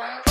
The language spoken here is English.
on